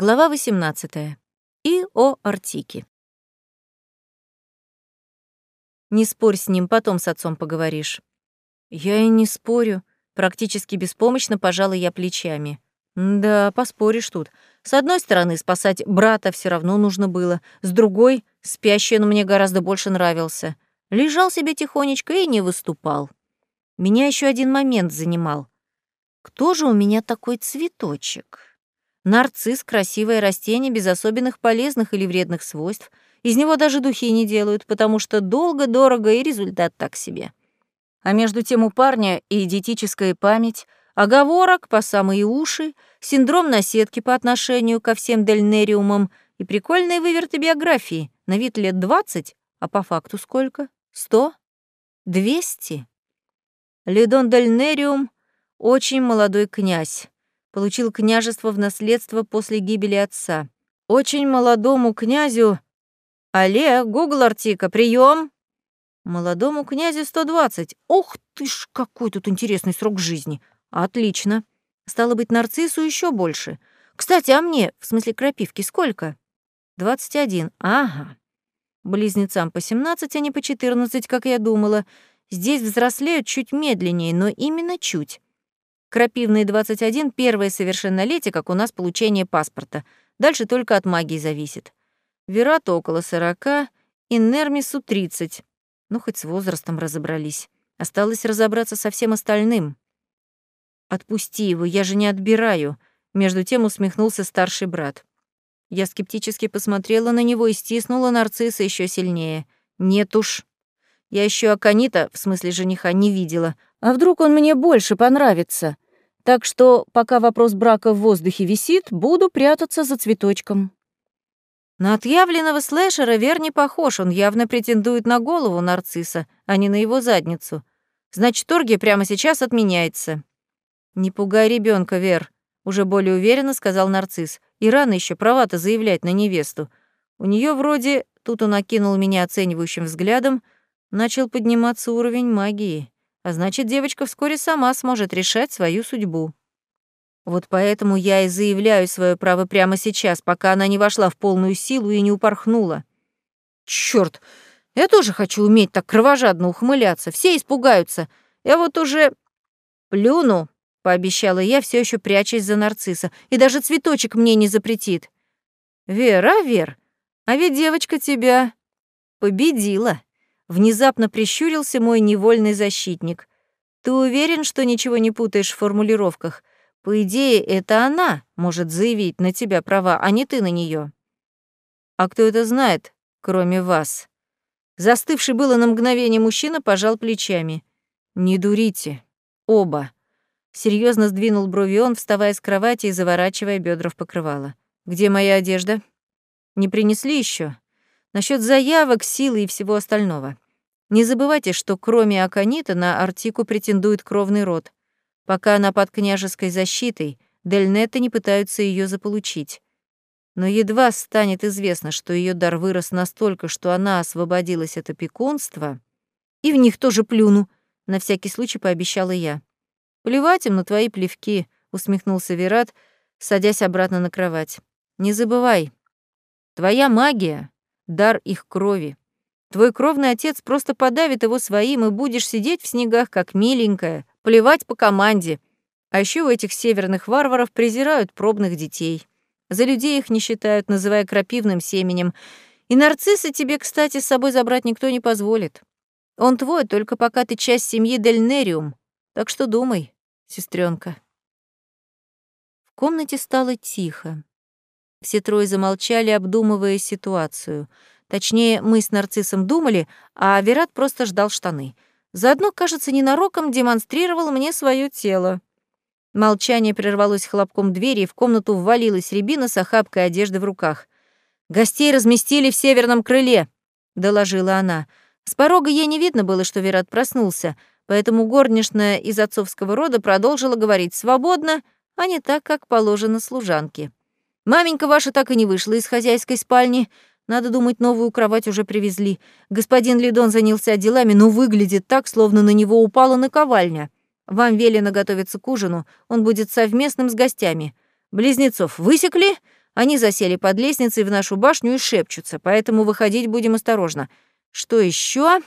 Глава 18. И о Артике. Не спорь с ним, потом с отцом поговоришь. Я и не спорю. Практически беспомощно пожала я плечами. Да, поспоришь тут. С одной стороны, спасать брата все равно нужно было. С другой, спящий он мне гораздо больше нравился. Лежал себе тихонечко и не выступал. Меня еще один момент занимал. Кто же у меня такой цветочек? Нарцисс — красивое растение без особенных полезных или вредных свойств. Из него даже духи не делают, потому что долго, дорого и результат так себе. А между тем у парня и диетическая память, оговорок по самые уши, синдром наседки по отношению ко всем дельнериумам и прикольные выверты биографии. На вид лет 20, а по факту сколько? 100? 200? Лидон Дельнериум — очень молодой князь получил княжество в наследство после гибели отца. Очень молодому князю... Алле, Гугл Артика, прием. Молодому князю 120. Ух ты ж, какой тут интересный срок жизни. Отлично. Стало быть, нарциссу еще больше. Кстати, а мне, в смысле крапивки, сколько? 21. Ага. Близнецам по 17, а не по 14, как я думала. Здесь взрослеют чуть медленнее, но именно чуть. Крапивный 21 — первое совершеннолетие, как у нас получение паспорта. Дальше только от магии зависит. Верату около 40, Иннермису 30. Ну, хоть с возрастом разобрались. Осталось разобраться со всем остальным. «Отпусти его, я же не отбираю», — между тем усмехнулся старший брат. Я скептически посмотрела на него и стиснула нарцисса еще сильнее. «Нет уж. Я еще Аканита, в смысле жениха, не видела, а вдруг он мне больше понравится? Так что, пока вопрос брака в воздухе висит, буду прятаться за цветочком. На отъявленного слэшера Вер не похож, он явно претендует на голову нарцисса, а не на его задницу. Значит, торги прямо сейчас отменяется. «Не пугай ребенка, Вер», — уже более уверенно сказал нарцисс. «И рано еще права-то заявлять на невесту. У нее вроде...» Тут он окинул меня оценивающим взглядом, начал подниматься уровень магии а значит, девочка вскоре сама сможет решать свою судьбу. Вот поэтому я и заявляю свое право прямо сейчас, пока она не вошла в полную силу и не упорхнула. Черт, я тоже хочу уметь так кровожадно ухмыляться. Все испугаются. Я вот уже плюну, пообещала я, все еще прячась за нарцисса, и даже цветочек мне не запретит. Вера, Вер, а ведь девочка тебя победила. Внезапно прищурился мой невольный защитник. «Ты уверен, что ничего не путаешь в формулировках? По идее, это она может заявить на тебя права, а не ты на нее. «А кто это знает, кроме вас?» Застывший было на мгновение мужчина пожал плечами. «Не дурите. Оба». Серьезно сдвинул брови он, вставая с кровати и заворачивая бедра в покрывало. «Где моя одежда?» «Не принесли еще? Насчет заявок, силы и всего остального. Не забывайте, что кроме Аконита на Артику претендует кровный род. Пока она под княжеской защитой, Дельнеты не пытаются ее заполучить. Но едва станет известно, что ее дар вырос настолько, что она освободилась от опекунства, и в них тоже плюну, на всякий случай пообещала я. «Плевать им на твои плевки», — усмехнулся Верат, садясь обратно на кровать. «Не забывай, твоя магия дар их крови. Твой кровный отец просто подавит его своим, и будешь сидеть в снегах, как миленькая, плевать по команде. А еще у этих северных варваров презирают пробных детей. За людей их не считают, называя крапивным семенем. И нарциссы тебе, кстати, с собой забрать никто не позволит. Он твой, только пока ты часть семьи Дельнериум. Так что думай, сестренка. В комнате стало тихо. Все трое замолчали, обдумывая ситуацию. Точнее, мы с нарциссом думали, а Верат просто ждал штаны. Заодно, кажется, ненароком демонстрировал мне свое тело. Молчание прервалось хлопком двери, и в комнату ввалилась Рябина с охапкой одежды в руках. «Гостей разместили в северном крыле», — доложила она. С порога ей не видно было, что Верат проснулся, поэтому горничная из отцовского рода продолжила говорить свободно, а не так, как положено служанке. Маменька ваша так и не вышла из хозяйской спальни. Надо думать, новую кровать уже привезли. Господин Лидон занялся делами, но выглядит так, словно на него упала наковальня. Вам велено готовиться к ужину, он будет совместным с гостями. Близнецов высекли, Они засели под лестницей в нашу башню и шепчутся, поэтому выходить будем осторожно. Что еще?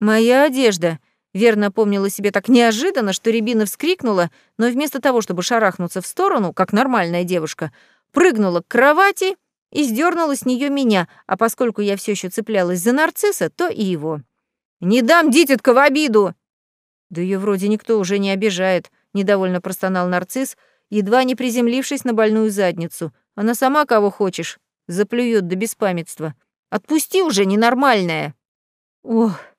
Моя одежда. Верно помнила себе так неожиданно, что Рябина вскрикнула, но вместо того, чтобы шарахнуться в сторону, как нормальная девушка, прыгнула к кровати и сдернула с нее меня, а поскольку я все еще цеплялась за нарцисса, то и его. «Не дам дитятка в обиду!» «Да ее вроде никто уже не обижает», — недовольно простонал нарцисс, едва не приземлившись на больную задницу. «Она сама кого хочешь, заплюет до беспамятства. Отпусти уже, ненормальная!» «Ох!» —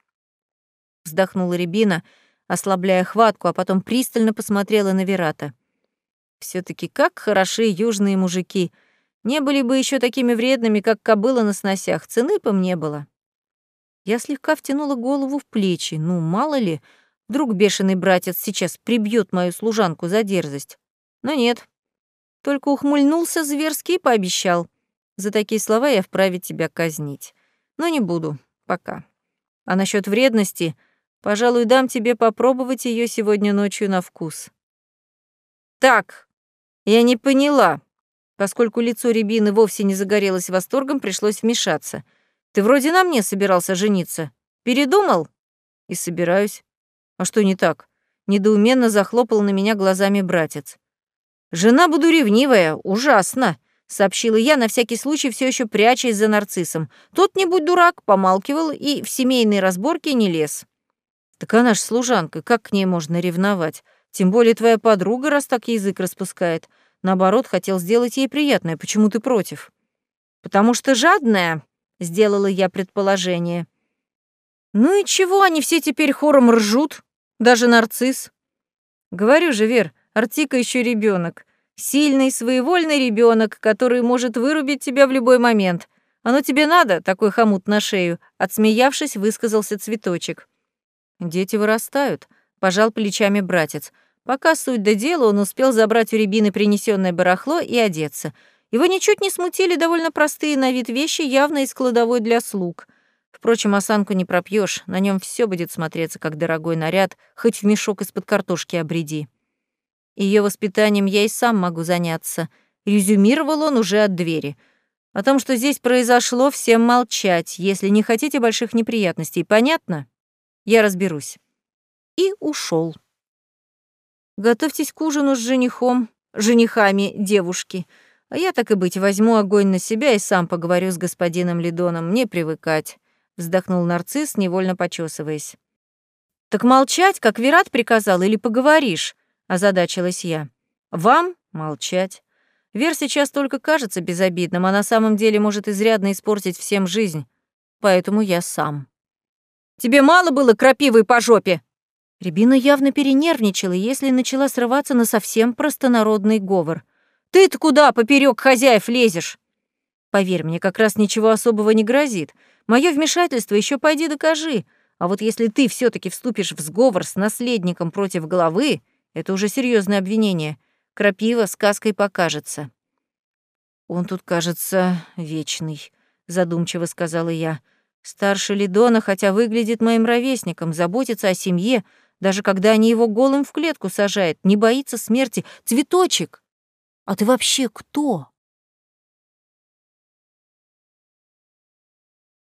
вздохнула Рябина, ослабляя хватку, а потом пристально посмотрела на Верата. все таки как хороши южные мужики. Не были бы еще такими вредными, как кобыла на сносях, цены по мне было. Я слегка втянула голову в плечи. Ну, мало ли, вдруг бешеный братец сейчас прибьет мою служанку за дерзость. Но нет. Только ухмыльнулся зверски и пообещал. За такие слова я вправе тебя казнить. Но не буду. Пока. А насчет вредности, пожалуй, дам тебе попробовать ее сегодня ночью на вкус. Так, я не поняла. Поскольку лицо Рябины вовсе не загорелось восторгом, пришлось вмешаться — ты вроде на мне собирался жениться. Передумал? И собираюсь. А что не так? Недоуменно захлопал на меня глазами братец. Жена буду ревнивая, ужасно, сообщила я, на всякий случай все еще прячась за нарциссом. Тот, не будь дурак, помалкивал и в семейные разборки не лез. Так она ж служанка, как к ней можно ревновать? Тем более твоя подруга, раз так язык распускает. Наоборот, хотел сделать ей приятное. Почему ты против? Потому что жадная, сделала я предположение. Ну и чего они все теперь хором ржут? Даже нарцисс. Говорю же, Вер, Артика еще ребенок, Сильный, своевольный ребенок, который может вырубить тебя в любой момент. Оно тебе надо, такой хомут на шею, отсмеявшись, высказался цветочек. Дети вырастают, пожал плечами братец. Пока суть до дела, он успел забрать у Рябины принесенное барахло и одеться — его ничуть не смутили довольно простые на вид вещи, явно из кладовой для слуг. Впрочем, осанку не пропьешь, на нем все будет смотреться как дорогой наряд, хоть в мешок из-под картошки обреди. Ее воспитанием я и сам могу заняться. Резюмировал он уже от двери. О том, что здесь произошло, всем молчать, если не хотите больших неприятностей, понятно? Я разберусь. И ушел. Готовьтесь к ужину с женихом, женихами девушки — а я, так и быть, возьму огонь на себя и сам поговорю с господином Лидоном, не привыкать», — вздохнул нарцисс, невольно почесываясь. «Так молчать, как Вират приказал, или поговоришь?» — озадачилась я. «Вам молчать. Вер сейчас только кажется безобидным, а на самом деле может изрядно испортить всем жизнь. Поэтому я сам». «Тебе мало было крапивы по жопе?» Рябина явно перенервничала, если начала срываться на совсем простонародный говор — ты-то куда поперек хозяев лезешь? Поверь мне, как раз ничего особого не грозит. Мое вмешательство еще пойди докажи. А вот если ты все таки вступишь в сговор с наследником против главы, это уже серьезное обвинение. Крапива сказкой покажется. Он тут, кажется, вечный, задумчиво сказала я. Старше Лидона, хотя выглядит моим ровесником, заботится о семье, даже когда они его голым в клетку сажают, не боится смерти. Цветочек! А ты вообще кто?